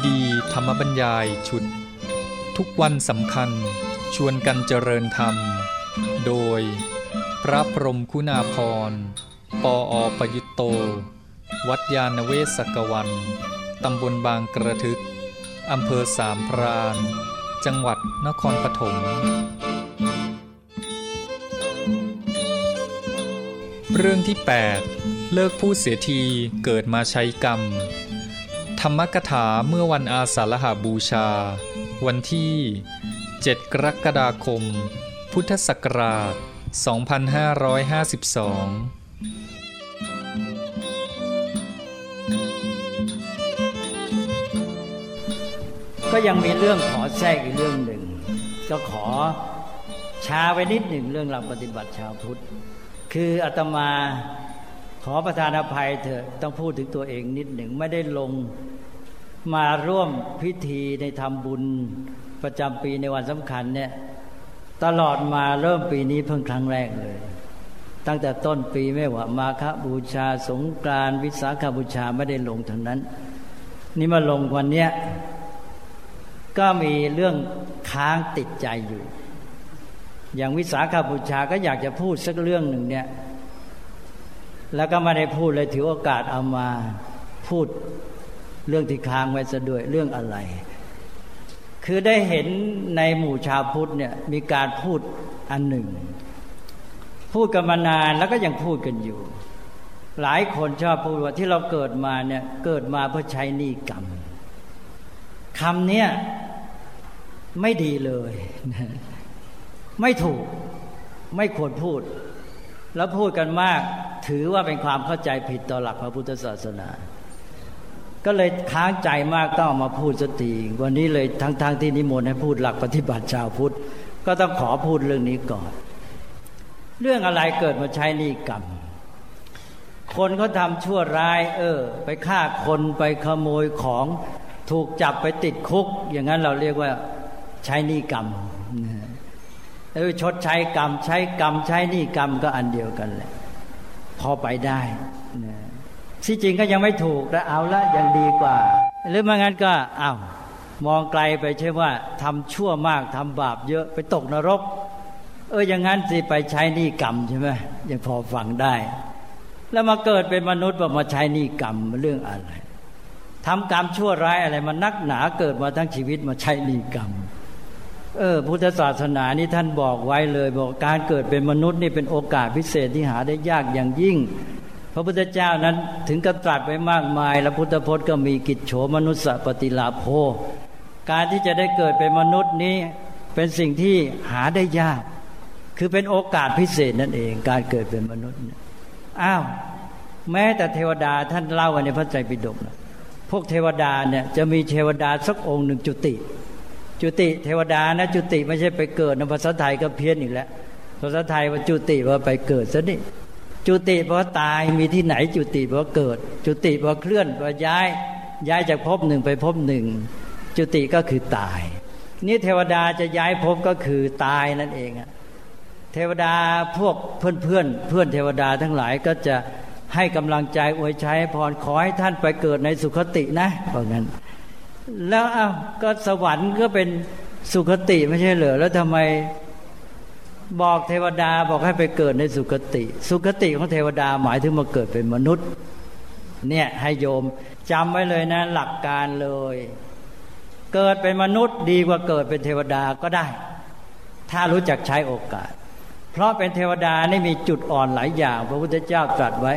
ซีดีธรรมบัญญายชุด ทุกวันสำคัญชวนกันเจริญธรรม โดย พระพรมคุณาพร ปออประยุตโต วัดยาณเวศกวัน ตำบลบางกระทึก อำเภอสามพราน จังหวัดนครปฐมเรื่องที่ 8 เลิกพูดเสียทีเกิดมาใช้กรรม ธรรมกถาเมื่อวันอาสาฬหาบูชา วันที่ 7 กรกฎาคม พุทธศักราช 2552ก็ยังมีเรื่องขอแทรกอีกเรื่องหนึ่ง ก็ขอช้าไว้นิดหนึ่งเรื่องหลักปฏิบัติชาวพุทธ คืออาตมา ขอประทานอภัยเถอะต้องพูดถึงตัวเองนิดหนึ่งไม่ได้ลงมาร่วมพิธีในทำบุญประจำปีในวันสำคัญเนี่ยตลอดมาเริ่มปีนี้เพิ่งครั้งแรกเลย ตั้งแต่ต้นปีไม่ว่ามาคบูชาสงกรานวิสาขบูชาไม่ได้ลงทั้งนั้น นี่มาลงวันเนี้ยก็มีเรื่องค้างติดใจอยู่ อย่างวิสาขาบูชาก็อยากจะพูดสักเรื่องหนึ่งเนี่ย แล้วก็ไม่ได้พูดเลยถือโอกาสเอามาพูดเรื่องที่ค้างไว้ซะด้วยเรื่องอะไร คือได้เห็นในหมู่ชาวพุทธเนี่ยมีการพูดอันหนึ่ง พูดกันมานานแล้วก็ยังพูดกันอยู่ หลายคนชอบพูดว่าที่เราเกิดมาเนี่ยเกิดมาเพื่อใช้นี้กรรมคำเนี้ยไม่ดีเลย ไม่ถูกไม่ควรพูด แล้วพูดกันมาก ถือว่าเป็นความเข้าใจผิดต่อหลักพระพุทธศาสนา ก็เลยค้างใจมากต้องมาพูดสติวันนี้เลยทั้งๆทที่นิมนต์ให้พูดหลักปฏิบัติชาวพุทธ ก็ต้องขอพูดเรื่องนี้ก่อน เรื่องอะไรเกิดมาใช้นิกรรมคนเขาทำชั่วร้าย เออ ไปฆ่าคนไปขโมยของถูกจับไปติดคุก อย่างนั้นเราเรียกว่าใช้นิกรรมเออชดใช้กรรม ใช้กรรม ใช้นิกรรมก็อันเดียวกันแหละ พอไปได้นะที่จริงก็ยังไม่ถูกแต่เอาละยังดีกว่า หรือไม่งั้นก็อ้าวมองไกลไปใช่ว่าทำชั่วมากทำบาปเยอะไปตกนรก เอออย่างนั้นสิไปใช้นิกรรมใช่ไหมยังพอฟังได้ แล้วมาเกิดเป็นมนุษย์มาใช้นิกรรมเรื่องอะไรทำกรรมชั่วร้ายอะไรมันนักหนาเกิดมาทั้งชีวิตมาใช้นิกรรม เออพุทธศาสนานี่ท่านบอกไว้เลยบอกการเกิดเป็นมนุษย์นี่เป็นโอกาสพิเศษที่หาได้ยากอย่างยิ่ง พระพุทธเจ้านั้นถึงกับตรัสไว้มากมาย แล้วพุทธพจน์ก็มีกิจโฉมนุสสปฏิลาโภ การที่จะได้เกิดเป็นมนุษย์นี้เป็นสิ่งที่หาได้ยาก คือเป็นโอกาสพิเศษนั่นเอง การเกิดเป็นมนุษย์อ้าวแม้แต่เทวดาท่านเล่ากันในพระไตรปิฎกนะพวกเทวดาเนี่ยจะมีเทวดาสักองค์หนึ่งจุติ จุติเทวดานะจุติไม่ใช่ไปเกิดนภาษาไทยก็เพี้ยนอีกแล้วภาษาไทยว่าจุติว่าไปเกิดซะนี่จุติเพราะตายมีที่ไหนจุติเพราะเกิด จุติเพราะเคลื่อนเพราะย้ายย้ายจากภพหนึ่งไปภพหนึ่ง จุติก็คือตาย นี่เทวดาจะย้ายภพก็คือตายนั่นเองอะเทวดาพวกเพื่อนเพื่อนเพื่อนเทวดาทั้งหลายก็จะให้กำลังใจอวยชัยพรขอให้ท่านไปเกิดในสุคตินะเพราะงั้น แล้วอ้าวก็สวรรค์ก็เป็นสุคติไม่ใช่เหรอแล้วทำไมบอกเทวดาบอกให้ไปเกิดในสุคติ สุคติของเทวดาหมายถึงมาเกิดเป็นมนุษย์ เนี่ยให้โยมจำไว้เลยนะ หลักการเลย เกิดเป็นมนุษย์ดีกว่าเกิดเป็นเทวดาก็ได้ ถ้ารู้จักใช้โอกาส เพราะเป็นเทวดานี่มีจุดอ่อนหลายอย่าง พระพุทธเจ้าตรัสไว้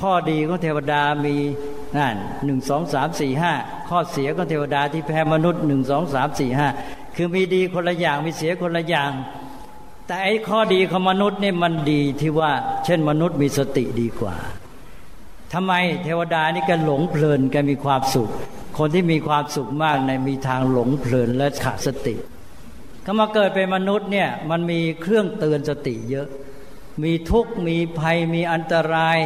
ข้อดีของเทวดามีนั่นหนึ่งสองสามสี่ห้าข้อเสียของเทวดาที่แพ้มนุษย์หนึ่งสองสามสี่ห้าคือมีดีคนละอย่างมีเสียคนละอย่าง แต่ไอ้ข้อดีของมนุษย์นี่มันดีที่ว่า เช่นมนุษย์มีสติดีกว่าทำไมเทวดานี่กันหลงเพลินกันมีความสุข คนที่มีความสุขมากในมีทางหลงเพลินและขาดสติก็มาเกิดเป็นมนุษย์เนี่ยมันมีเครื่องเตือนสติเยอะ มีทุกข์มีภัยมีอันตราย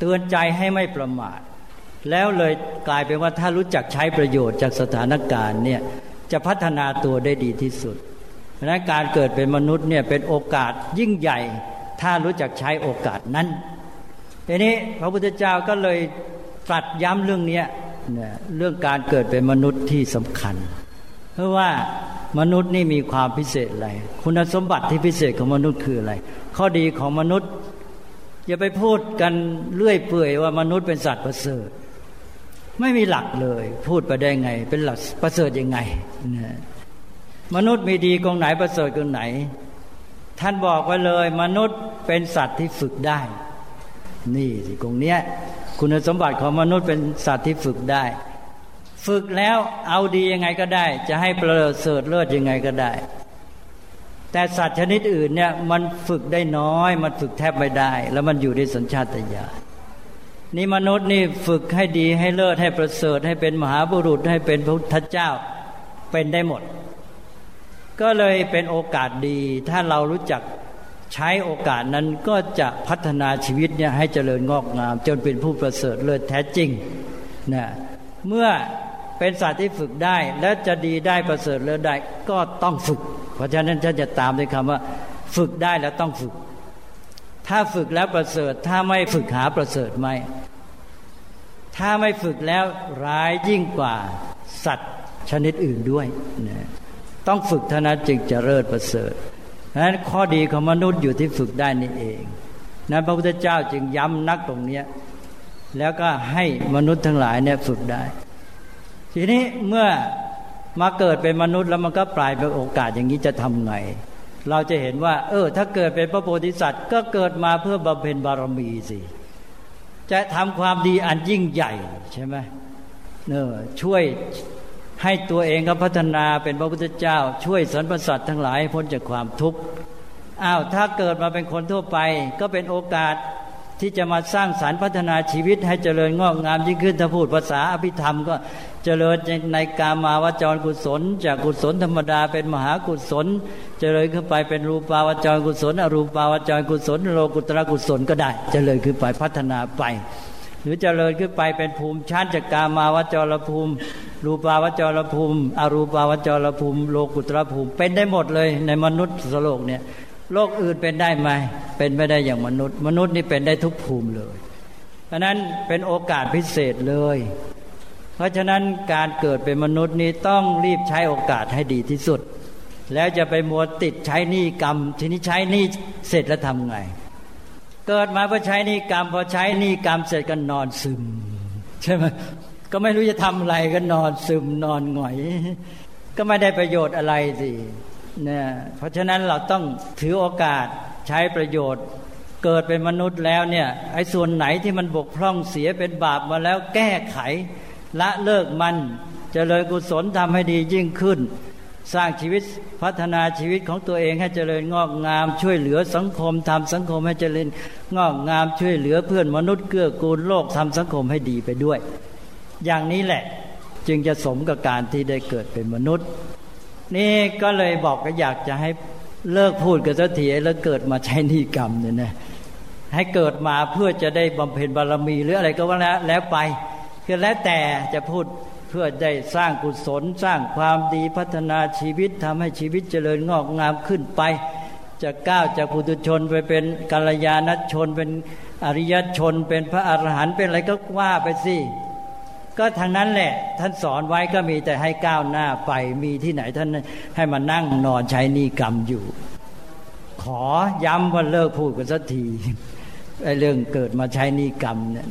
เตือนใจให้ไม่ประมาท แล้วเลยกลายเป็นว่าถ้ารู้จักใช้ประโยชน์จากสถานการณ์เนี่ยจะพัฒนาตัวได้ดีที่สุดเพราะนั้นการเกิดเป็นมนุษย์เนี่ยเป็นโอกาสยิ่งใหญ่ ถ้ารู้จักใช้โอกาสนั้นทีนี้พระพุทธเจ้าก็เลยตรัสย้ำเรื่องนี้เนี่ยเรื่องการเกิดเป็นมนุษย์ที่สำคัญ เพราะว่ามนุษย์นี่มีความพิเศษอะไร คุณสมบัติที่พิเศษของมนุษย์คืออะไร ข้อดีของมนุษย์ อย่าไปพูดกันเลื่อยเปื่อยว่ามนุษย์เป็นสัตว์ประเสริฐ ไม่มีหลักเลย พูดไปได้ไง เป็นหลักประเสริฐยังไงนะมนุษย์มีดีกองไหนประเสริฐกองไหน ท่านบอกไว้เลย มนุษย์เป็นสัตว์ที่ฝึกได้ นี่สิกองเนี้ย คุณสมบัติของมนุษย์เป็นสัตว์ที่ฝึกได้ ฝึกแล้วเอาดียังไงก็ได้ จะให้ประเสริฐเลิศยังไงก็ได้ แต่สัตว์ชนิดอื่นเนี่ยมันฝึกได้น้อย มันฝึกแทบไม่ได้ แล้วมันอยู่ในสัญชาตญาณนี่มนุษย์นี่ฝึกให้ดีให้เลิศให้ประเสริฐ ให้เป็นมหาบุรุษให้เป็นพระพุทธเจ้าเป็นได้หมด ก็เลยเป็นโอกาสดี ถ้าเรารู้จักใช้โอกาสนั้นก็จะพัฒนาชีวิตเนี่ยให้เจริญงอกงาม จนเป็นผู้ประเสริฐเลิศแท้จริงนะเมื่อเป็นสัตว์ที่ฝึกได้และจะดีได้ประเสริฐเลิศได้ก็ต้องฝึก เพราะฉะนั้นท่านจะตามด้วยคำว่า ฝึกได้แล้วต้องฝึก ถ้าฝึกแล้วประเสริฐ ถ้าไม่ฝึกหาประเสริฐไหมถ้าไม่ฝึกแล้วร้ายยิ่งกว่าสัตว์ชนิดอื่นด้วยนะต้องฝึกเท่านั้นจึงจะเลิศประเสริฐนั้นข้อดีของมนุษย์อยู่ที่ฝึกได้นี่เองนั้นพระพุทธเจ้าจึงย้ำนักตรงนี้แล้วก็ให้มนุษย์ทั้งหลายเนี่ยฝึกได้ ทีนี้เมื่อ มาเกิดเป็นมนุษย์แล้วมันก็ปลายเป็นโอกาสอย่างนี้จะทำไง เราจะเห็นว่า เออ ถ้าเกิดเป็นพระโพธิสัตว์ ก็เกิดมาเพื่อบำเพ็ญบารมีสิ จะทำความดีอันยิ่งใหญ่ใช่ไหมเนอช่วยให้ตัวเองก็พัฒนาเป็นพระพุทธเจ้า ช่วยสรรพสัตว์ทั้งหลายพ้นจากความทุกข์อ้าวถ้าเกิดมาเป็นคนทั่วไป ก็เป็นโอกาสที่จะมาสร้างสารรค์พัฒนาชีวิตให้เจริญงอกงามยิ่งขึ้นถ้าพูดภาษาอภิธรรมก็ เจริญในกามาวจรกุศล จากกุศลธรรมดาเป็นมหากุศล เจริญขึ้นไปเป็นรูปาวจรกุศล อรูปาวจรกุศล โลกุตระกุศลก็ได้ เจริญขึ้นไปพัฒนาไป หรือเจริญขึ้นไปเป็นภูมิชั้นจากกามาวจรภูมิ รูปาวจรภูมิ อรูปาวจรภูมิ โลกุตระภูมิ เป็นได้หมดเลยในมนุษย์สโลกเนี่ยโลกอื่นเป็นได้ไหมเป็นไม่ได้อย่างมนุษย์ มนุษย์นี่เป็นได้ทุกภูมิเลยเพราะนั้นเป็นโอกาสพิเศษเลย เพราะฉะนั้นการเกิดเป็นมนุษย์นี้ต้องรีบใช้โอกาสให้ดีที่สุด แล้วจะไปมัวติดใช้หนี้กรรม ทีนี้ใช้หนี้เสร็จแล้วทำไง เกิดมาเพื่อใช้หนี้กรรมพอใช้หนี้กรรมเสร็จก็นอนซึม ใช่ไหมก็ไม่รู้จะทำอะไรก็นอนซึมนอนหงอย ก็ไม่ได้ประโยชน์อะไรสิเนี่ยเพราะฉะนั้นเราต้องถือโอกาสใช้ประโยชน์ เกิดเป็นมนุษย์แล้วเนี่ยไอ้ส่วนไหนที่มันบกพร่องเสียเป็นบาปมาแล้วแก้ไข ละเลิกมันจเจริญกุศลทำให้ดียิ่งขึ้น สร้างชีวิตพัฒนาชีวิตของตัวเองให้เจริญงอกงาม ช่วยเหลือสังคมทำสังคมให้เจริญงอกงามช่วยเหลือเพื่อนมนุษย์เกื้อกูลโลกทำสังคมให้ดีไปด้วย อย่างนี้แหละจึงจะสมกับการที่ได้เกิดเป็นมนุษย์ นี่ก็เลยบอกก็อยากจะให้เลิกพูดกันสักทีแล้วเกิดมาใช้นิกรรมเนี่ยนะให้เกิดมาเพื่อจะได้บำเพ็ญบารมีหรืออะไรก็ว่าแล้วแล้วไป คือแล้วแต่จะพูดเพื่อได้สร้างกุศล สร้างความดีพัฒนาชีวิตทำให้ชีวิตเจริญงอกงามขึ้นไป จะก้าวจากปุถุชนไปเป็นกัลยาณชน เป็นอริยชน เป็นพระอรหันต์เป็นอะไรก็ว่าไปสิก็ทางนั้นแหละ ท่านสอนไว้ก็มีแต่ให้ก้าวหน้าไปมีที่ไหนท่านให้มานั่งนอนใช้นิกรรมอยู่ ขอย้ำว่าเลิกพูดกันสักทีไอ้เรื่องเกิดมาใช้นิกรรมเนี่ย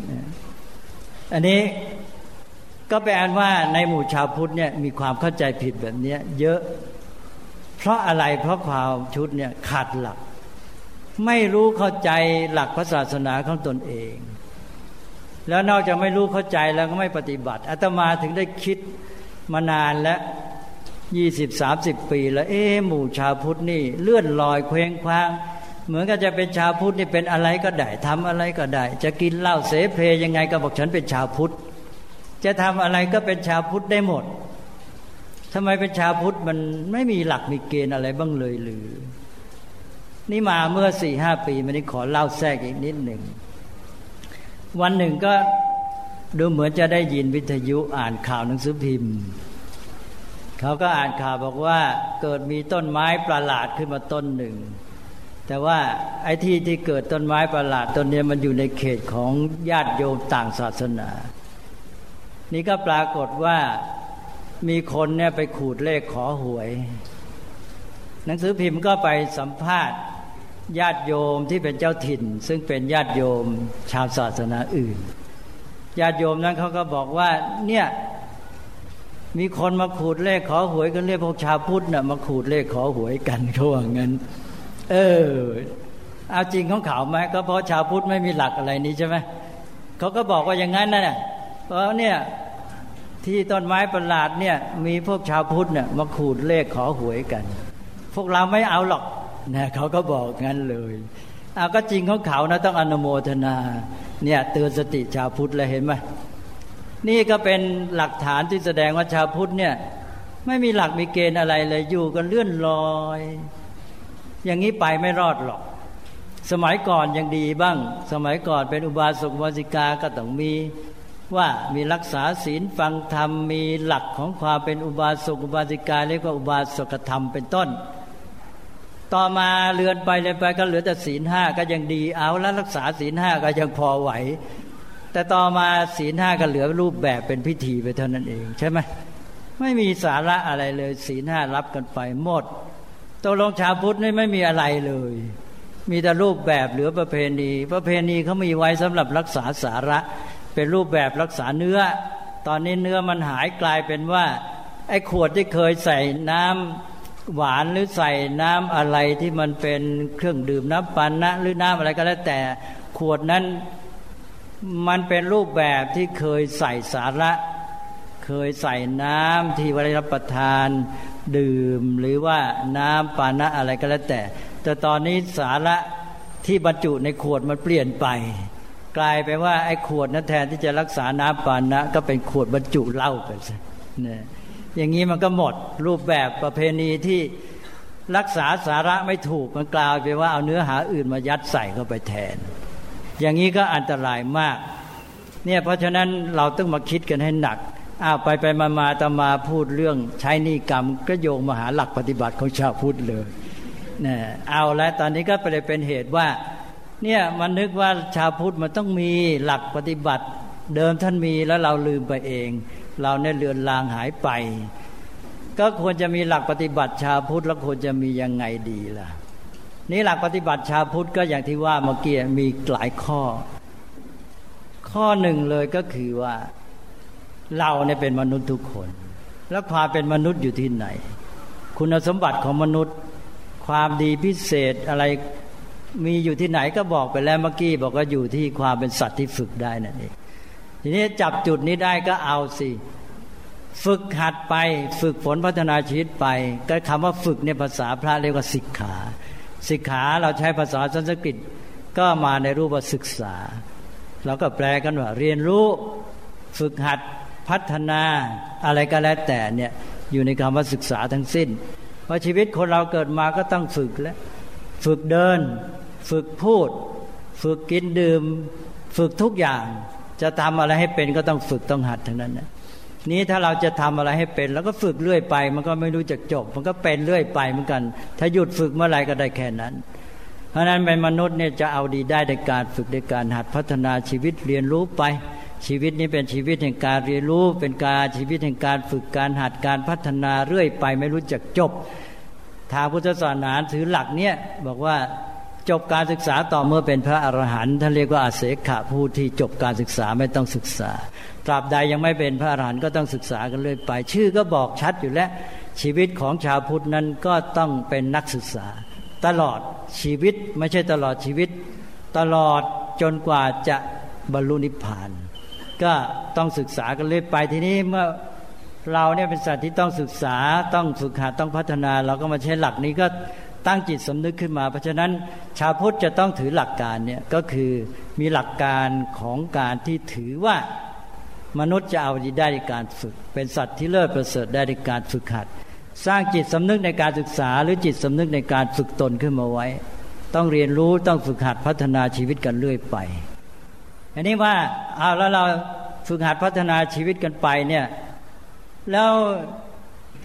อันนี้ก็แปลว่าในหมู่ชาวพุทธเนี่ยมีความเข้าใจผิดแบบนี้เยอะ เพราะอะไรเพราะความชุดเนี่ยขาดหลัก ไม่รู้เข้าใจหลักพระศาสนาของตนเอง แล้วนอกจากไม่รู้เข้าใจแล้วก็ไม่ปฏิบัติอาตมาถึงได้คิดมานานแล้วยี่สิบสามสิบปี แล้ว เอ๊หมู่ชาวพุทธนี่ เลื่อนลอยเคว้งคว้าง เหมือนกับจะเป็นชาวพุทธนี่เป็นอะไรก็ได้ทำอะไรก็ได้ จะกินเหล้าเสเพยังไงก็บอกฉันเป็นชาวพุทธจะทำอะไรก็เป็นชาวพุทธได้หมดทำไมเป็นชาวพุทธมันไม่มีหลักมีเกณฑ์อะไรบ้างเลยหรือ นี่มาเมื่อสี่ห้าปีมานี้ขอเล่าแทรกอีกนิดหนึ่งวันหนึ่งก็ดูเหมือนจะได้ยินวิทยุอ่านข่าวหนังสือพิมพ์ เขาก็อ่านข่าวบอกว่าเกิดมีต้นไม้ประหลาดขึ้นมาต้นหนึ่ง แต่ว่าไอ้ที่ที่เกิดต้นไม้ประหลาดต้นนี้มันอยู่ในเขตของญาติโยมต่างศาสนา นี่ก็ปรากฏว่ามีคนเนี่ยไปขูดเลขขอหวย หนังสือพิมพ์ก็ไปสัมภาษณ์ญาติโยมที่เป็นเจ้าถิ่น ซึ่งเป็นญาติโยมชาวศาสนาอื่น ญาติโยมนั้นเขาก็บอกว่าเนี่ยมีคนมาขูดเลขขอหวยกันเรียกพวกชาวพุทธนะ่ะมาขูดเลขขอหวยกันเขาว่างั้น เออเอาจริงของเขาไหมก็เพราะชาวพุทธไม่มีหลักอะไรนี้ใช่ไหมเขาก็บอกว่าอย่างนั้นนะเพราะเนี่ยที่ต้นไม้ประหลาดเนี่ย มีพวกชาวพุทธเนี่ยมาขูดเลขขอหวยกัน พวกเราไม่เอาหรอกนะเขาก็บอกงั้นเลยเอาก็จริงของเขานะต้องอนุโมทนา เนี่ยเตือนสติชาวพุทธเลยเห็นไหมนี่ก็เป็นหลักฐานที่แสดงว่าชาวพุทธเนี่ย ไม่มีหลักมีเกณฑ์อะไรเลยอยู่กันเลื่อนลอย อย่างนี้ไปไม่รอดหรอก สมัยก่อนยังดีบ้าง สมัยก่อนเป็นอุบาสกอุบาสิกาก็ต้องมีว่ามีรักษาศีลฟังธรรมมีหลักของความเป็นอุบาสกอุบาสิกาเรียกว่าอุบาสกธรรมเป็นต้น ต่อมาเลือนไปเลยไปก็เหลือแต่ศีลห้าก็ยังดีเอาแล้วรักษาศีลห้าก็ยังพอไหว แต่ต่อมาศีลห้าก็เหลือรูปแบบเป็นพิธีไปเท่านั้นเองใช่ไหมไม่มีสาระอะไรเลยศีลห้ารับกันไปหมด ตัวลงชาวพุทธนี่ไม่มีอะไรเลย มีแต่รูปแบบหลือประเพณี ประเพณีเขามีไว้สำหรับรักษาสาระ เป็นรูปแบบรักษาเนื้อ ตอนนี้เนื้อมันหายกลายเป็นว่าไอ้ขวดที่เคยใส่น้ำหวานหรือใส่น้ำอะไรที่มันเป็นเครื่องดื่มน้ำปันนะหรือน้ำอะไรก็แล้วแต่ขวดนั้นมันเป็นรูปแบบที่เคยใส่สาระ เคยใส่น้ำที่วัรับประทานดื่ม หรือว่าน้ำปานะอะไรก็แล้วแต่ แต่ตอนนี้สาระที่บรรจุในขวดมันเปลี่ยนไป กลายไปว่าไอ้ขวดนั้นแทนที่จะรักษาน้ำปานะ ก็เป็นขวดบรรจุเหล้าไปซะเนี่ยอย่างนี้มันก็หมดรูปแบบประเพณีที่รักษาสาระไม่ถูกมันกลายไปว่าเอาเนื้อหาอื่นมายัดใส่เข้าไปแทน อย่างนี้ก็อันตรายมากเนี่ยเพราะฉะนั้นเราต้องมาคิดกันให้หนัก อ้าวไปไปมามาตมาพูดเรื่องใช้นิกรรมก็โยงมาหาหลักปฏิบัติของชาวพุทธเลยเนี่ยเอาแล้วตอนนี้ก็ไปเลยเป็นเหตุว่า เนี่ยมันนึกว่าชาวพุทธมันต้องมีหลักปฏิบัติ เดิมท่านมีแล้วเราลืมไปเอง เราเนี่ยเลือนลางหายไป ก็ควรจะมีหลักปฏิบัติชาวพุทธแล้วควรจะมียังไงดีล่ะ นี่หลักปฏิบัติชาวพุทธก็อย่างที่ว่าเมื่อกี้มีหลายข้อ ข้อหนึ่งเลยก็คือว่า เราเนี่ยเป็นมนุษย์ทุกคน แล้วความเป็นมนุษย์อยู่ที่ไหน คุณสมบัติของมนุษย์ ความดีพิเศษอะไรมีอยู่ที่ไหนก็บอกไปแล้วเมื่อกี้บอกว่าอยู่ที่ความเป็นสัตว์ที่ฝึกได้นั่นเองทีนี้จับจุดนี้ได้ก็เอาสิฝึกหัดไปฝึกฝนพัฒนาชีวิตไป ก็คำว่าฝึกเนี่ยภาษาพระเรียกว่าศิกขา ศิกขาเราใช้ภาษาสันสกฤตก็มาในรูปว่าศึกษา เราก็แปลกันว่า เรียนรู้ฝึกหัด พัฒนาอะไรก็แล้วแต่เนี่ยอยู่ในคำว่าศึกษาทั้งสิ้นเพราะชีวิตคนเราเกิดมาก็ต้องฝึกแล้วฝึกเดิน ฝึกพูด ฝึกกินดื่ม ฝึกทุกอย่าง จะทำอะไรให้เป็นก็ต้องฝึกต้องหัดทั้งนั้นนะนี้ถ้าเราจะทำอะไรให้เป็น แล้วก็ฝึกเรื่อยไป มันก็ไม่รู้จักจบ มันก็เป็นเรื่อยไปเหมือนกัน ถ้าหยุดฝึกเมื่อไหร่ก็ได้แค่นั้น เพราะนั้นเป็นมนุษย์เนี่ยจะเอาดีได้ในการฝึกในการหัดพัฒนาชีวิตเรียนรู้ไป ชีวิตนี้เป็นชีวิตแห่งการเรียนรู้ เป็นการชีวิตแห่งการฝึกการหัดการพัฒนาเรื่อยไปไม่รู้จักจบ ทางพุทธศาสนาถือหลักเนี่ยบอกว่าจบการศึกษาต่อเมื่อเป็นพระอรหันต์ท่านเรียกว่าอาเสขะผู้ที่จบการศึกษาไม่ต้องศึกษา ตราบใดยังไม่เป็นพระอรหันต์ก็ต้องศึกษากันเลยไป ชื่อก็บอกชัดอยู่แล้ว ชีวิตของชาวพุทธนั้นก็ต้องเป็นนักศึกษา ตลอดชีวิตไม่ใช่ตลอดชีวิต ตลอดจนกว่าจะบรรลุนิพพาน ก็ต้องศึกษากันเลยไปทีนี้เมื่อเราเนี่ยเป็นสัตว์ที่ต้องศึกษาต้องฝึกหัดต้องพัฒนา เราก็มาใช้หลักนี้ก็ตั้งจิตสำนึกขึ้นมา เพราะฉะนั้นชาวพุทธจะต้องถือหลักการเนี่ยก็คือมีหลักการของการที่ถือว่ามนุษย์จะเอาดีได้ในการฝึก เป็นสัตว์ที่เลิศประเสริฐได้ในการฝึกหัด สร้างจิตสำนึกในการศึกษา หรือจิตสำนึกในการฝึกตนขึ้นมาไว้ ต้องเรียนรู้ต้องฝึกหัดพัฒนาชีวิตกันเรื่อยไป อันนี้ว่าเอาแล้วเราฝึกหัดพัฒนาชีวิตกันไปเนี่ยแล้ว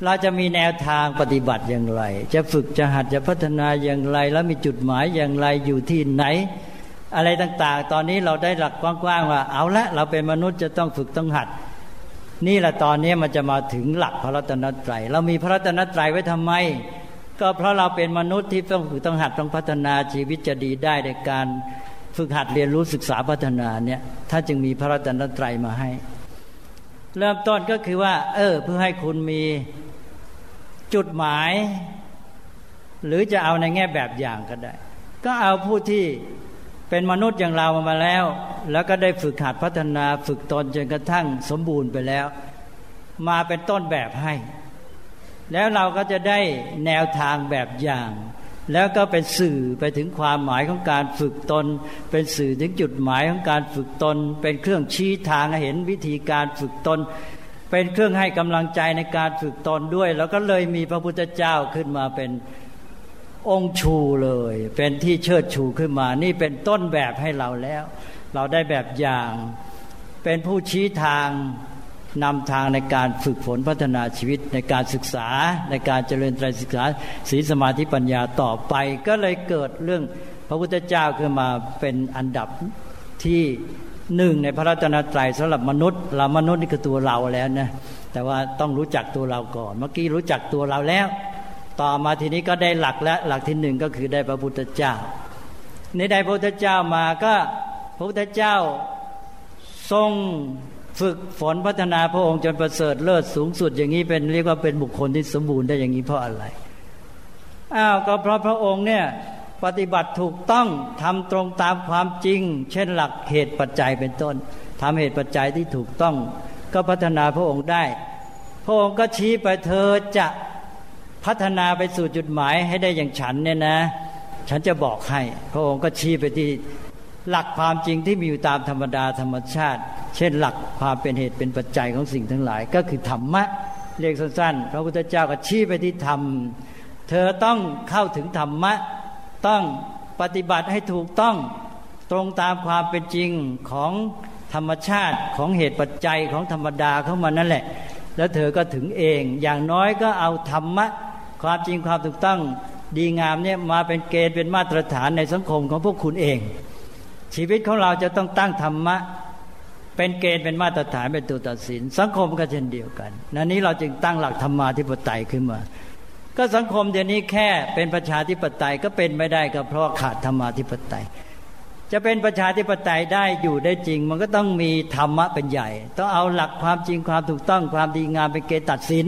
เราจะมีแนวทางปฏิบัติอย่างไร จะฝึกจะหัดจะพัฒนาอย่างไร แล้วมีจุดหมายอย่างไรอยู่ที่ไหน อะไรต่างๆ ตอนนี้เราได้หลักกว้างๆว่า เอาละเราเป็นมนุษย์จะต้องฝึกต้องหัด นี่แหละตอนนี้มันจะมาถึงหลักพระรัตนตรัยเรามีพระรัตนตรัยไว้ทำไม ก็เพราะเราเป็นมนุษย์ที่ต้องฝึกต้องหัดต้องพัฒนาชีวิตจะดีได้ในการ ฝึกหัดเรียนรู้ศึกษาพัฒนาเนี่ยถ้าจึงมีพระรัตนตรัยมาให้ เริ่มต้นก็คือว่า เออ เพื่อให้คุณมีจุดหมาย หรือจะเอาในแง่แบบอย่างก็ได้ ก็เอาผู้ที่เป็นมนุษย์อย่างเรามาแล้ว แล้วก็ได้ฝึกหัดพัฒนาฝึกตนจนกระทั่งสมบูรณ์ไปแล้ว มาเป็นต้นแบบให้ แล้วเราก็จะได้แนวทางแบบอย่าง แล้วก็เป็นสื่อไปถึงความหมายของการฝึกตน เป็นสื่อถึงจุดหมายของการฝึกตน เป็นเครื่องชี้ทางเห็นวิธีการฝึกตน เป็นเครื่องให้กำลังใจในการฝึกตนด้วย แล้วก็เลยมีพระพุทธเจ้าขึ้นมาเป็นองค์ชูเลย เป็นที่เชิดชูขึ้นมา นี่เป็นต้นแบบให้เราแล้ว เราได้แบบอย่าง เป็นผู้ชี้ทาง นำทางในการฝึกฝนพัฒนาชีวิตในการศึกษา ในการเจริญไตรศึกษาศีลสมาธิปัญญาต่อไป ก็เลยเกิดเรื่องพระพุทธเจ้าขึ้นมาเป็นอันดับที่หนึ่งในพระรัตนตรัยสำหรับมนุษย์เรามนุษย์นี่คือตัวเราแล้วนะแต่ว่าต้องรู้จักตัวเราก่อน เมื่อกี้รู้จักตัวเราแล้ว ต่อมาทีนี้ก็ได้หลักและหลักที่หนึ่งก็คือได้พระพุทธเจ้าในได้พระพุทธเจ้ามาก็พระพุทธเจ้าทรง ฝึกฝนพัฒนาพระองค์จนประเสริฐเลิศสูงสุดอย่างนี้เป็นเรียกว่าเป็นบุคคลที่สมบูรณ์ได้อย่างนี้เพราะอะไรอ้าวก็เพราะพระองค์เนี่ยปฏิบัติถูกต้องทำตรงตามความจริง เช่นหลักเหตุปัจจัยเป็นต้นทำเหตุปัจจัยที่ถูกต้อง ก็พัฒนาพระองค์ได้ พระองค์ก็ชี้ไปเธอจะพัฒนาไปสู่จุดหมายให้ได้อย่างฉันเนี่ยนะ ฉันจะบอกให้ พระองค์ก็ชี้ไปที่หลักความจริงที่มีอยู่ตามธรรมดาธรรมชาติ เช่นหลักความเป็นเหตุเป็นปัจจัยของสิ่งทั้งหลาย ก็คือธรรมะเรียกสั้นๆพระพุทธเจ้าก็ชี้ไปที่ธรรม เธอต้องเข้าถึงธรรมะ ต้องปฏิบัติให้ถูกต้องตรงตามความเป็นจริงของธรรมชาติของเหตุปัจจัยของธรรมดาเข้ามานั่นแหละ แล้วเธอก็ถึงเอง อย่างน้อยก็เอาธรรมะ ความจริงความถูกต้องดีงามเนี่ยมาเป็นเกณฑ์เป็นมาตรฐานในสังคมของพวกคุณเอง ชีวิตของเราจะต้องตั้งธรรมะ เป็นเกณฑ์เป็นมาตรฐานเป็นตัวตัดสิน สังคมก็เช่นเดียวกันนันนี้เราจึงตั้งหลักธรรมาธิปไตยขึ้นมา ก็สังคมเดี๋ยวนี้แค่เป็นประชาธิปไตยก็เป็นไม่ได้ก็เพราะขาดธรรมาธิปไตย จะเป็นประชาธิปไตยได้อยู่ได้จริง มันก็ต้องมีธรรมะเป็นใหญ่ ต้องเอาหลักความจริงความถูกต้องความดีงามเป็นเกณฑ์ตัดสิน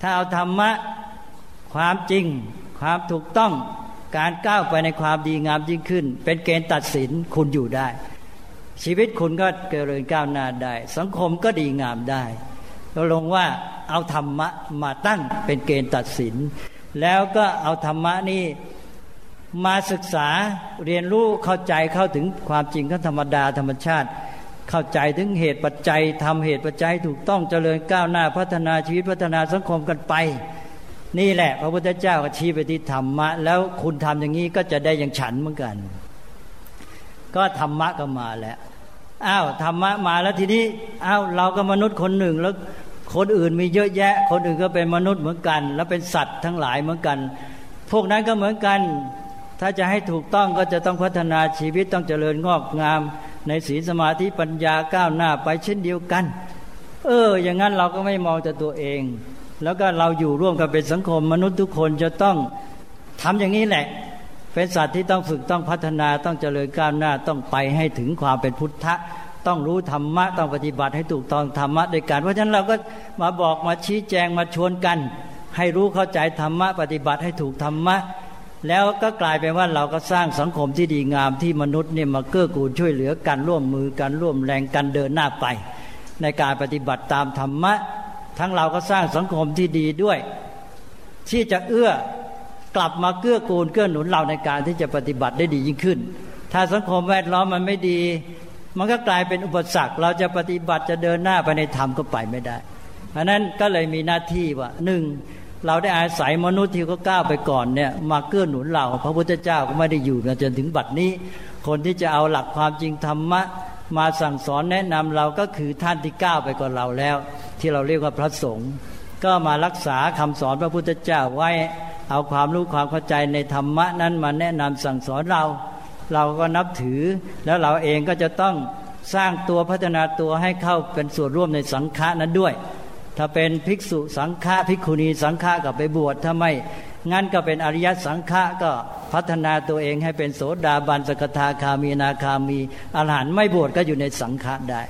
ถ้าเอาธรรมะความจริง ความถูกต้องการก้าวไปในความดีงามยิ่งขึ้น เป็นเกณฑ์ตัดสินคุณอยู่ได้ ชีวิตคุณก็เจริญก้าวหน้าได้ สังคมก็ดีงามได้เราลงว่าเอาธรรมะมาตั้งเป็นเกณฑ์ตัดสิน แล้วก็เอาธรรมะนี่มาศึกษาเรียนรู้เข้าใจเข้าถึงความจริงของธรรมดาธรรมชาติ เข้าใจถึงเหตุปัจจัยทำเหตุปัจจัยถูกต้องเจริญก้าวหน้าพัฒนาชีวิตพัฒนาสังคมกันไป นี่แหละ พระพุทธเจ้าก็ชี้ไปที่ธรรมะ แล้วคุณทำอย่างนี้ก็จะได้อย่างฉันเหมือนกัน ก็ธรรมะก็มาแล้ว อ้าวธรรมะมาแล้วทีนี้อ้าวเราก็มนุษย์คนหนึ่งแล้วคนอื่นมีเยอะแยะ คนอื่นก็เป็นมนุษย์เหมือนกัน แล้วเป็นสัตว์ทั้งหลายเหมือนกัน พวกนั้นก็เหมือนกัน ถ้าจะให้ถูกต้องก็จะต้องพัฒนาชีวิตต้องเจริญงอกงาม ในศีลสมาธิปัญญาก้าวหน้าไปเช่นเดียวกัน เออ อย่างนั้นเราก็ไม่มองแต่ตัวเอง แล้วก็เราอยู่ร่วมกันเป็นสังคมมนุษย์ทุกคนจะต้องทำอย่างนี้แหละ เป็นสัตว์ที่ต้องฝึกต้องพัฒนาต้องเจริญก้าวหน้าต้องไปให้ถึงความเป็นพุทธะต้องรู้ธรรมะต้องปฏิบัติให้ถูกต้องธรรมะด้วยกันเพราะฉะนั้นเราก็มาบอกมาชี้แจงมาชวนกัน ให้รู้เข้าใจธรรมะปฏิบัติให้ถูกธรรมะ แล้วก็กลายเป็นว่าเราก็สร้างสังคมที่ดีงามที่มนุษย์เนี่ยมาเกื้อกูลช่วยเหลือกันร่วมมือกันร่วมแรงกันเดินหน้าไป ในการปฏิบัติตามธรรมะ ทั้งเราก็สร้างสังคมที่ดีด้วย ที่จะเอื้อ กลับมาเกื้อกูลเกื้อหนุนเราในการที่จะปฏิบัติได้ดียิ่งขึ้น ถ้าสังคมแวดล้อมมันไม่ดี มันก็กลายเป็นอุปสรรค เราจะปฏิบัติจะเดินหน้าไปในธรรมก็ไปไม่ได้ เพราะนั้นก็เลยมีหน้าที่ว่าหนึ่งเราได้อาศัยมนุษย์ที่เขาก้าวไปก่อนเนี่ยมาเกื้อหนุนเรา พระพุทธเจ้าก็ไม่ได้อยู่มาจนถึงบัดนี้ คนที่จะเอาหลักความจริงธรรมะมาสั่งสอนแนะนำเราก็คือท่านที่ก้าวไปก่อนเราแล้ว ที่เราเรียกว่าพระสงฆ์ก็มารักษาคำสอนพระพุทธเจ้าไว้ เอาความรู้ความเข้าใจในธรรมะนั้นมาแนะนำสั่งสอนเรา เราก็นับถือ แล้วเราเองก็จะต้องสร้างตัวพัฒนาตัวให้เข้าเป็นส่วนร่วมในสังฆะนั้นด้วย ถ้าเป็นภิกษุสังฆะภิกขุณีสังฆะก็ไปบวชถ้าไม่งั้นก็เป็นอริยสังฆะก็พัฒนาตัวเองให้เป็นโสดาบันสกทาคามีนาคามีอรหันต์ไม่บวชก็อยู่ในสังฆะได้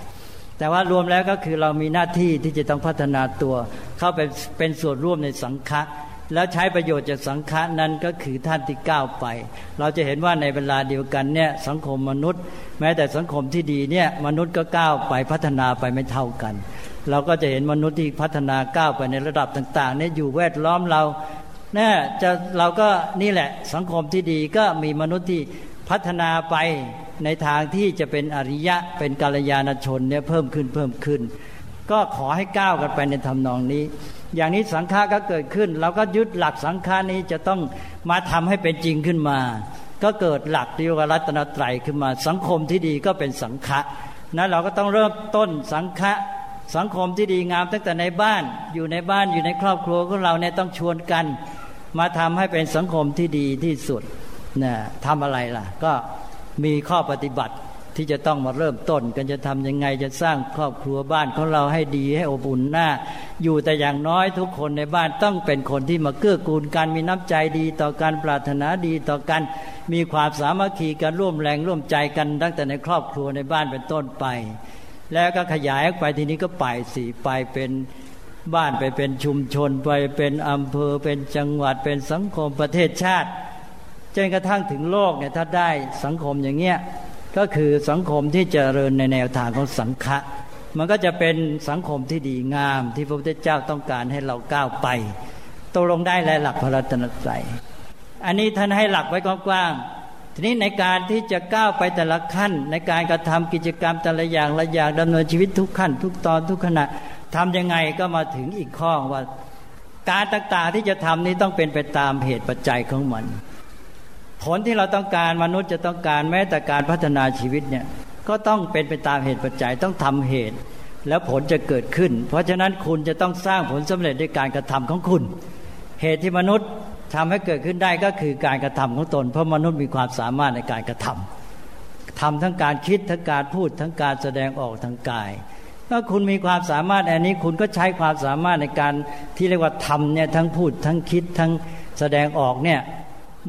แต่ว่ารวมแล้วก็คือเรามีหน้าที่ที่จะต้องพัฒนาตัว เข้าไปเป็นส่วนร่วมในสังฆะ แล้วใช้ประโยชน์จากสังฆะนั้นก็คือท่านที่ก้าวไป เราจะเห็นว่าในเวลาเดียวกันเนี่ยสังคมมนุษย์ แม้แต่สังคมที่ดีเนี่ยมนุษย์ก็ก้าวไปพัฒนาไปไม่เท่ากัน เราก็จะเห็นมนุษย์ที่พัฒนาก้าวไปในระดับต่างๆเนี่ยอยู่แวดล้อมเราเนี่ยจะเราก็นี่แหละสังคมที่ดีก็มีมนุษย์ที่พัฒนาไปในทางที่จะเป็นอริยะเป็นกาลยานชนเนี่ยเพิ่มขึ้นเพิ่มขึ้น ก็ขอให้ก้าวกันไปในทำนองนี้ อย่างนี้สังฆาก็เกิดขึ้น เราก็ยึดหลักสังฆานี้จะต้องมาทำให้เป็นจริงขึ้นมา ก็เกิดหลักเดียวกับรัตนตรัยขึ้นมา สังคมที่ดีก็เป็นสังฆะนะเราก็ต้องเริ่มต้นสังฆะสังคมที่ดีงามตั้งแต่ในบ้านอยู่ในบ้านอยู่ในครอบครัวของเราเนี่ยต้องชวนกัน มาทำให้เป็นสังคมที่ดีที่สุดนะทำอะไรล่ะ ก็มีข้อปฏิบัติ ที่จะต้องมาเริ่มต้น กันจะทำยังไงจะสร้างครอบครัวบ้านของเราให้ดีให้อบอุ่นหน้า อยู่แต่อย่างน้อยทุกคนในบ้านต้องเป็นคนที่มาเกื้อกูลกันมีน้ำใจดี ต่อการปรารถนาดีต่อกันมีความสามัคคีกันร่วมแรงร่วมใจกันตั้งแต่ในครอบครัวในบ้านเป็นต้นไป แล้วก็ขยายไปทีนี้ก็ไปสี่ไปเป็นบ้านไปเป็นชุมชนไปเป็นอำเภอเป็นจังหวัดเป็นสังคมประเทศชาติจนกระทั่งถึงโลกเนี่ยถ้าได้สังคมอย่างเงี้ย ก็คือสังคมที่จเจริญในแนวทางของสังฆะมันก็จะเป็นสังคมที่ดีงามที่พระพุทธเจ้าต้องการให้เราก้าวไปตกลงได้และหลักพระรัตนตรัยอันนี้ท่านให้หลักไว้กว้างๆทีนี้ในการที่จะก้าวไปแต่ละขั้น ในการกระทำกิจกรรมแต่ละอย่างละอย่างดำเนินชีวิตทุกขั้น ทุกตอนทุกขณะทำยังไงก็มาถึงอีกข้อว่า การต่างๆที่จะทำนี้ต้องเป็นไปตามเหตุปัจจัยของมัน ผลที่เราต้องการมนุษย์จะต้องการแม้แต่การพัฒนาชีวิตเนี่ยก็ต้องเป็นไปตามเหตุปัจจัยต้องทำเหตุ แล้วผลจะเกิดขึ้น เพราะฉะนั้นคุณจะต้องสร้างผลสำเร็จด้วยการกระทำของคุณ เหตุที่มนุษย์ทำให้เกิดขึ้นได้ก็คือการกระทำของตน เพราะมนุษย์มีความสามารถในการกระทำทำทั้งการคิดทั้งการพูดทั้งการแสดงออกทางกายถ้าคุณมีความสามารถอันนี้คุณก็ใช้ความสามารถในการที่เรียกว่าทำเนี่ยทั้งพูดทั้งคิดทั้งแสดงออกเนี่ย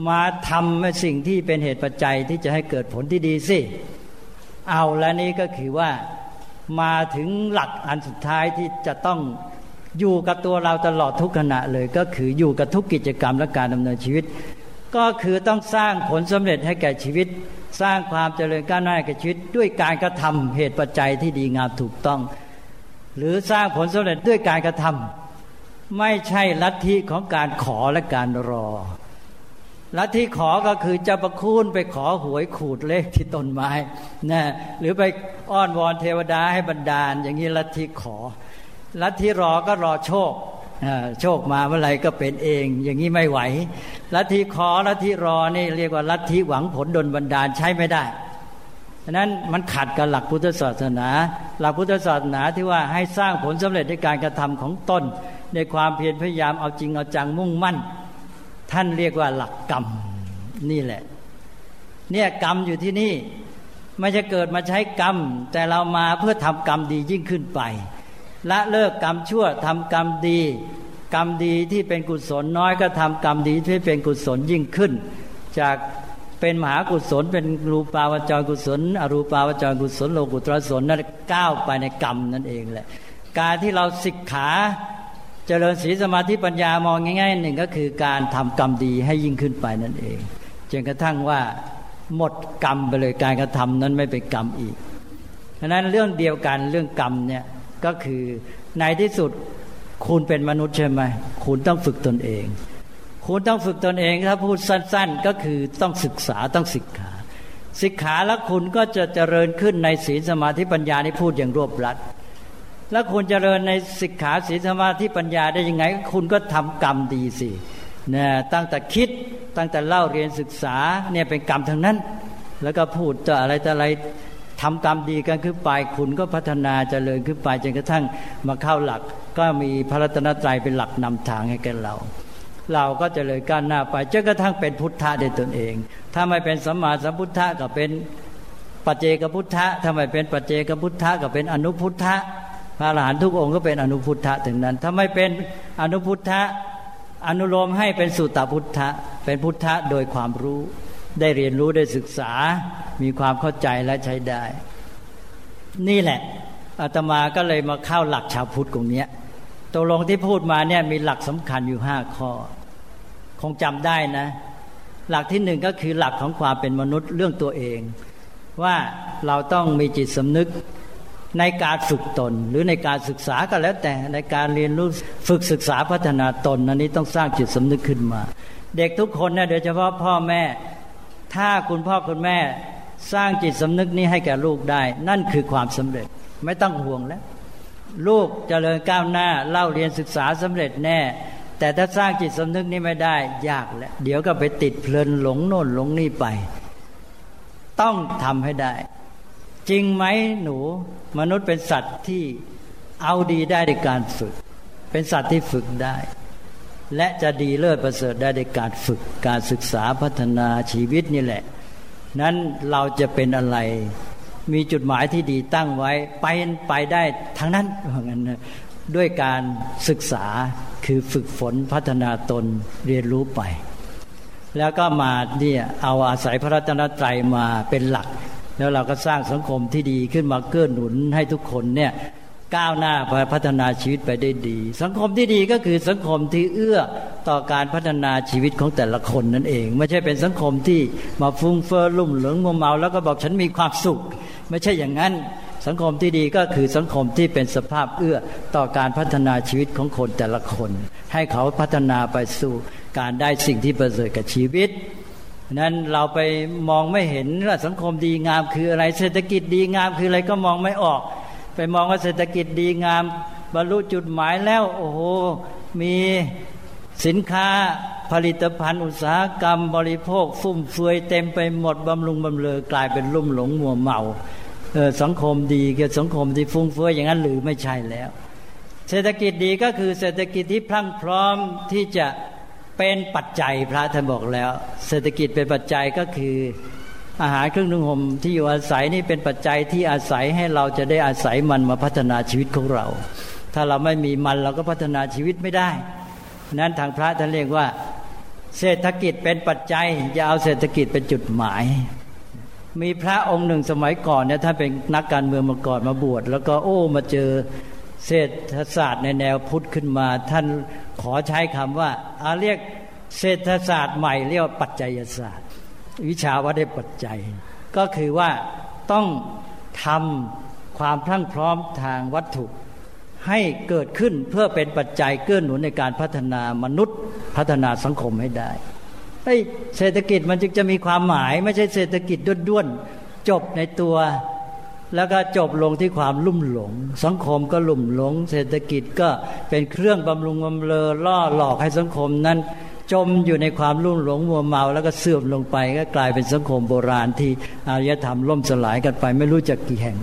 มาทำในสิ่งที่เป็นเหตุปัจจัยที่จะให้เกิดผลที่ดีสิ เอาแล้วนี้ก็คือว่ามาถึงหลักอันสุดท้ายที่จะต้องอยู่กับตัวเราตลอดทุกขณะเลย ก็คืออยู่กับทุกกิจกรรมและการดำเนินชีวิต ก็คือต้องสร้างผลสำเร็จให้แก่ชีวิต สร้างความเจริญก้าวหน้าแก่ชีวิต ด้วยการกระทำเหตุปัจจัยที่ดีงามถูกต้อง หรือสร้างผลสำเร็จด้วยการกระทำไม่ใช่ลัทธิของการขอและการรอ ลัทธิขอก็คือจะประคุณไปขอหวยขูดเลขที่ต้นไม้นะหรือไปอ้อนวอนเทวดาให้บรรดาล อย่างนี้ลัทธิขอ ลัทธิรอก็รอโชคโชคมาเมื่อไรก็เป็นเอง อย่างนี้ไม่ไหว ลัทธิขอลัทธิรอนี่เรียกว่าลัทธิหวังผลดลบันดาลใช้ไม่ได้ฉะนั้นมันขัดกับหลักพุทธศาสนา หลักพุทธศาสนาที่ว่าให้สร้างผลสำเร็จในการกระทำของตนในความเพียรพยายามเอาจริงเอาจังมุ่งมั่น ท่านเรียกว่าหลักกรรมนี่แหละ เนี่ยกรรมอยู่ที่นี่ไม่จะเกิดมาใช้กรรม แต่เรามาเพื่อทำกรรมดียิ่งขึ้นไปละเลิกกรรมชั่วทำกรรมดี กรรมดีที่เป็นกุศลน้อยก็ทำกรรมดีที่เป็นกุศลยิ่งขึ้น จากเป็นมหากุศล เป็นรูปาวจรกุศล อรูปาวจรกุศลโลกุตรศลนั้นก้าวไปในกรรมนั่นเองแหละ การที่เราศึกขา จริญศีลสมาธิปัญญามองง่ายๆหนึ่งก็คือการทำกรรมดีให้ยิ่งขึ้นไปนั่นเองจนกระทั่งว่าหมดกรรมไปเลยการกระทำนั้นไม่เป็นกรรมอีกเพราะนั้นเรื่องเดียวกันเรื่องกรรมเนี่ยก็คือในที่สุดคุณเป็นมนุษย์ใช่ไหมคุณต้องฝึกตนเอง คุณต้องฝึกตนเองถ้าพูดสั้น ๆ ก็คือต้องศึกษาต้องศึกษาศึกษาแล้วคุณก็จะเจริญขึ้นในศีลสมาธิปัญญาที่พูดอย่างรวบรัด แล้วคุณเจริญในศึกขาศีลสมาธิปัญญาได้ยังไง คุณก็ทำกรรมดีสินะตั้งแต่คิดตั้งแต่เล่าเรียนศึกษาเนี่ยเป็นกรรมทั้งนั้น แล้วก็พูดจะอะไรจะอะไรทำกรรมดีกันขึ้นไปคุณก็พัฒนาจเจริญขึ้นไปจนกระทั่งมาเข้าหลัก ก็มีพระรัตนตรัยเป็นหลักนำทางให้แก่เรา เราก็จะเลยก้าวหน้าไปจนกระทั่งเป็นพุทธะในตนเอง ถ้าไม่เป็นสัมมาสัมพุทธะก็เป็นปัจเจกพุทธะทำไมเป็นปัจเจกพุทธะก็เป็นอนุพุทธะ ระอรหันต์ทุกองค์ก็เป็นอนุพุทธะถึงนั้น ถ้าไม่เป็นอนุพุทธะอนุโลมให้เป็นสุตตพุทธะเป็นพุทธะโดยความรู้ได้เรียนรู้ได้ศึกษา มีความเข้าใจและใช้ได้ นี่แหละอาตมาก็เลยมาเข้าหลักชาวพุทธตรงนี้ตกลงที่พูดมาเนี่ยมีหลักสำคัญอยู่ห้าข้อ คงจำได้นะ หลักที่หนึ่งก็คือหลักของความเป็นมนุษย์เรื่องตัวเอง ว่าเราต้องมีจิตสำนึก ในการฝึกตน หรือในการศึกษาก็แล้วแต่ในการเรียนรู้ฝึกศึกษาพัฒนาตนอันนี้ต้องสร้างจิตสำนึกขึ้นมา เด็กทุกคนนะโดยเฉพาะพ่อแม่ ถ้าคุณพ่อคุณแม่สร้างจิตสำนึกนี้ให้แก่ลูกได้ นั่นคือความสำเร็จไม่ต้องห่วงแล้ว ลูกจเจริญก้าวหน้าเล่าเรียนศึกษาสำเร็จแน่ แต่ถ้าสร้างจิตสำนึกนี้ไม่ได้ ยากแล้วเดี๋ยวก็ไปติดเพลินหลงโน่นหลงนี่ไป ต้องทำให้ได้ จริงไหมหนูมนุษย์เป็นสัตว์ที่เอาดีได้ในการฝึก เป็นสัตว์ที่ฝึกได้ และจะดีเลิศประเสริฐได้ในการฝึกการศึกษาพัฒนาชีวิตนี่แหละ นั้นเราจะเป็นอะไร มีจุดหมายที่ดีตั้งไว้ไปไปได้ทั้งนั้นเพราะงั้นด้วยการศึกษาคือฝึกฝนพัฒนาตนเรียนรู้ไป แล้วก็มาเนี่ยเอาอาศัยพระรัตนตรัยมาเป็นหลัก แล้วเราก็สร้างสังคมที่ดีขึ้นมาเกื้อหนุนให้ทุกคนเนี่ยก้าวหน้าพัฒนาชีวิตไปได้ดี สังคมที่ดีก็คือสังคมที่เอื้อต่อการพัฒนาชีวิตของแต่ละคนนั่นเอง ไม่ใช่เป็นสังคมที่มาฟุ้งเฟ้อลุ่มหลงมัวเมา แล้วก็บอกฉันมีความสุข ไม่ใช่อย่างนั้น สังคมที่ดีก็คือสังคมที่เป็นสภาพเอื้อต่อการพัฒนาชีวิตของคนแต่ละคน ให้เขาพัฒนาไปสู่การได้สิ่งที่ประเสริฐกับชีวิต นั้นเราไปมองไม่เห็นว่าสังคมดีงามคืออะไร เศรษฐกิจดีงามคืออะไรก็มองไม่ออก ไปมองว่าเศรษฐกิจดีงาม บรรลุจุดหมายแล้ว โอ้โหมีสินค้าผลิตภัณฑ์อุตสาหกรรมบริโภค ฟุ่มเฟือยเต็มไปหมดบำรุงบำเรอกลายเป็นลุ่มหลงมัวเมาเออสังคมดีกับสังคมที่ฟุ้งเฟือยอย่างนั้นหรือไม่ใช่แล้ว เศรษฐกิจดีก็คือเศรษฐกิจที่พรั่งพร้อมที่จะ เป็นปัจจัยพระท่านบอกแล้ว เศรษฐกิจเป็นปัจจัยก็คือ อาหารเครื่องนุ่งห่มที่อยู่อาศัยนี่เป็นปัจจัยที่อาศัยให้เราจะได้อาศัยมันมาพัฒนาชีวิตของเรา ถ้าเราไม่มีมันเราก็พัฒนาชีวิตไม่ได้นั้นทางพระท่านเรียกว่า เศรษฐกิจเป็นปัจจัยอย่าเอาเศรษฐกิจเป็นจุดหมาย มีพระองค์หนึ่งสมัยก่อนเนี่ยท่านเป็นนักการเมืองมาก่อนมาบวชแล้วก็โอ้มาเจอ เศรษฐศาสตร์ในแนวพุทธขึ้นมา ท่านขอใช้คำว่าอาเรียกเศรษฐศาสตร์ใหม่เรียกว่าปัจจัยศาสตร์ วิชาว่าได้ปัจจัย ก็คือว่าต้องทำความพรั่งพร้อมทางวัตถุ ให้เกิดขึ้นเพื่อเป็นปัจจัยเกื้อหนุนในการพัฒนามนุษย์พัฒนาสังคมให้ได้เศรษฐกิจมันจึงจะมีความหมาย ไม่ใช่เศรษฐกิจด้วนๆจบในตัว แล้วก็จบลงที่ความลุ่มหลง สังคมก็ลุ่มหลง เศรษฐกิจก็เป็นเครื่องบำรุงบำเรอล่อหลอกให้สังคมนั้น จมอยู่ในความลุ่มหลงมัวเมาแล้วก็เสื่อมลงไป ก็กลายเป็นสังคมโบราณที่อารยธรรมล่มสลายกันไปไม่รู้จักกี่แห่ง